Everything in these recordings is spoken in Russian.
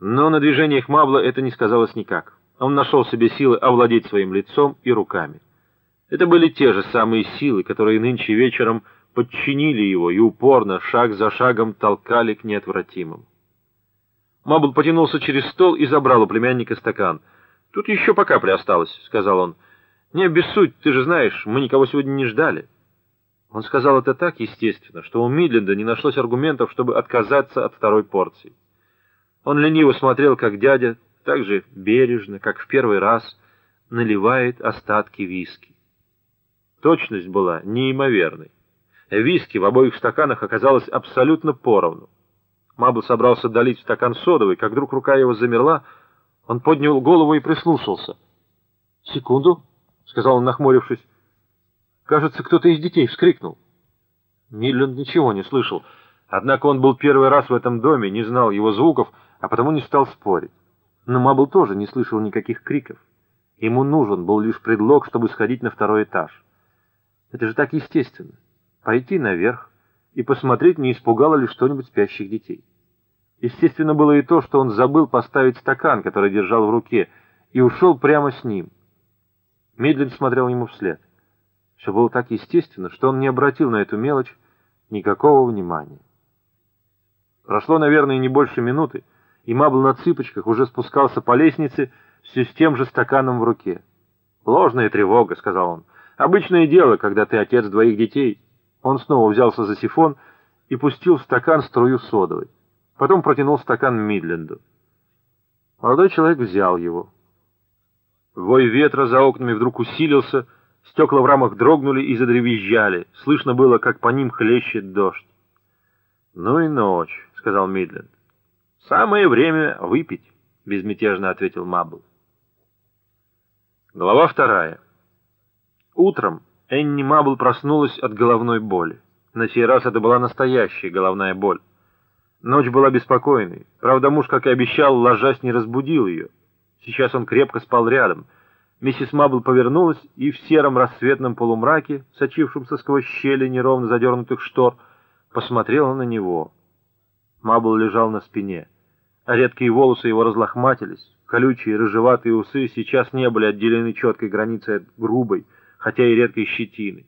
Но на движениях Мабла это не сказалось никак. Он нашел себе силы овладеть своим лицом и руками. Это были те же самые силы, которые нынче вечером подчинили его и упорно, шаг за шагом, толкали к неотвратимому. Мабл потянулся через стол и забрал у племянника стакан. «Тут еще по капле осталось», — сказал он. «Не обессудь, ты же знаешь, мы никого сегодня не ждали». Он сказал это так естественно, что у Мидленда не нашлось аргументов, чтобы отказаться от второй порции. Он лениво смотрел, как дядя, так же бережно, как в первый раз, наливает остатки виски. Точность была неимоверной. Виски в обоих стаканах оказалось абсолютно поровну. Мабл собрался долить в стакан содовый, как вдруг рука его замерла, он поднял голову и прислушался. «Секунду», — сказал он, нахмурившись. «Кажется, кто-то из детей вскрикнул». Милленд ничего не слышал, однако он был первый раз в этом доме, не знал его звуков, а потому не стал спорить. Но Мабл тоже не слышал никаких криков. Ему нужен был лишь предлог, чтобы сходить на второй этаж. Это же так естественно. Пойти наверх и посмотреть, не испугало ли что-нибудь спящих детей. Естественно было и то, что он забыл поставить стакан, который держал в руке, и ушел прямо с ним. Медленно смотрел ему вслед. Все было так естественно, что он не обратил на эту мелочь никакого внимания. Прошло, наверное, не больше минуты, и Мабл на цыпочках уже спускался по лестнице все с тем же стаканом в руке. «Ложная тревога», — сказал он. «Обычное дело, когда ты отец двоих детей». Он снова взялся за сифон и пустил в стакан струю содовой. Потом протянул стакан Мидленду. Молодой человек взял его. Вой ветра за окнами вдруг усилился, стекла в рамах дрогнули и задревизжали. Слышно было, как по ним хлещет дождь. «Ну и ночь», — сказал Мидленд. «Самое время выпить», — безмятежно ответил Мабл. Глава вторая. Утром Энни Мабл проснулась от головной боли. На сей раз это была настоящая головная боль. Ночь была беспокойной. Правда, муж, как и обещал, ложась не разбудил ее. Сейчас он крепко спал рядом. Миссис Мабл повернулась, и в сером рассветном полумраке, сочившемся сквозь щели неровно задернутых штор, посмотрела на него. Мабл лежал на спине а редкие волосы его разлохматились, колючие рыжеватые усы сейчас не были отделены четкой границей от грубой, хотя и редкой щетины,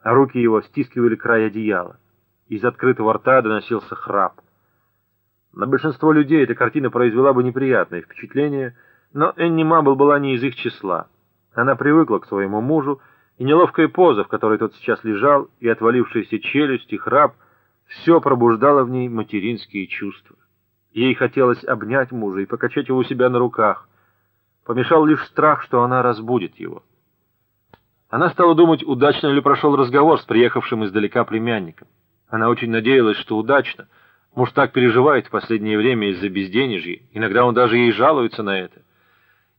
а руки его стискивали край одеяла. Из открытого рта доносился храп. На большинство людей эта картина произвела бы неприятное впечатление, но Энни Мабл была не из их числа. Она привыкла к своему мужу, и неловкая поза, в которой тот сейчас лежал, и отвалившаяся челюсть, и храп, все пробуждало в ней материнские чувства. Ей хотелось обнять мужа и покачать его у себя на руках. Помешал лишь страх, что она разбудит его. Она стала думать, удачно ли прошел разговор с приехавшим издалека племянником. Она очень надеялась, что удачно. Муж так переживает в последнее время из-за безденежья. Иногда он даже ей жалуется на это.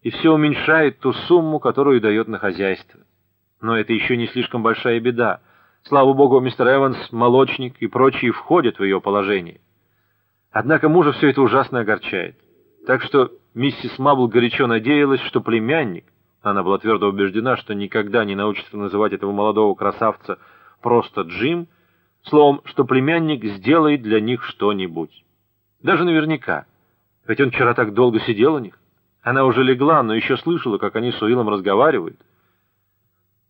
И все уменьшает ту сумму, которую дает на хозяйство. Но это еще не слишком большая беда. Слава богу, мистер Эванс, молочник и прочие входят в ее положение. Однако мужа все это ужасно огорчает. Так что миссис Мабл горячо надеялась, что племянник, она была твердо убеждена, что никогда не научится называть этого молодого красавца просто Джим, словом, что племянник сделает для них что-нибудь. Даже наверняка. Ведь он вчера так долго сидел у них. Она уже легла, но еще слышала, как они с Уиллом разговаривают.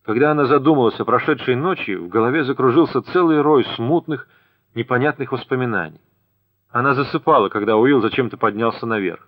Когда она задумалась о прошедшей ночи, в голове закружился целый рой смутных, непонятных воспоминаний. Она засыпала, когда Уилл зачем-то поднялся наверх.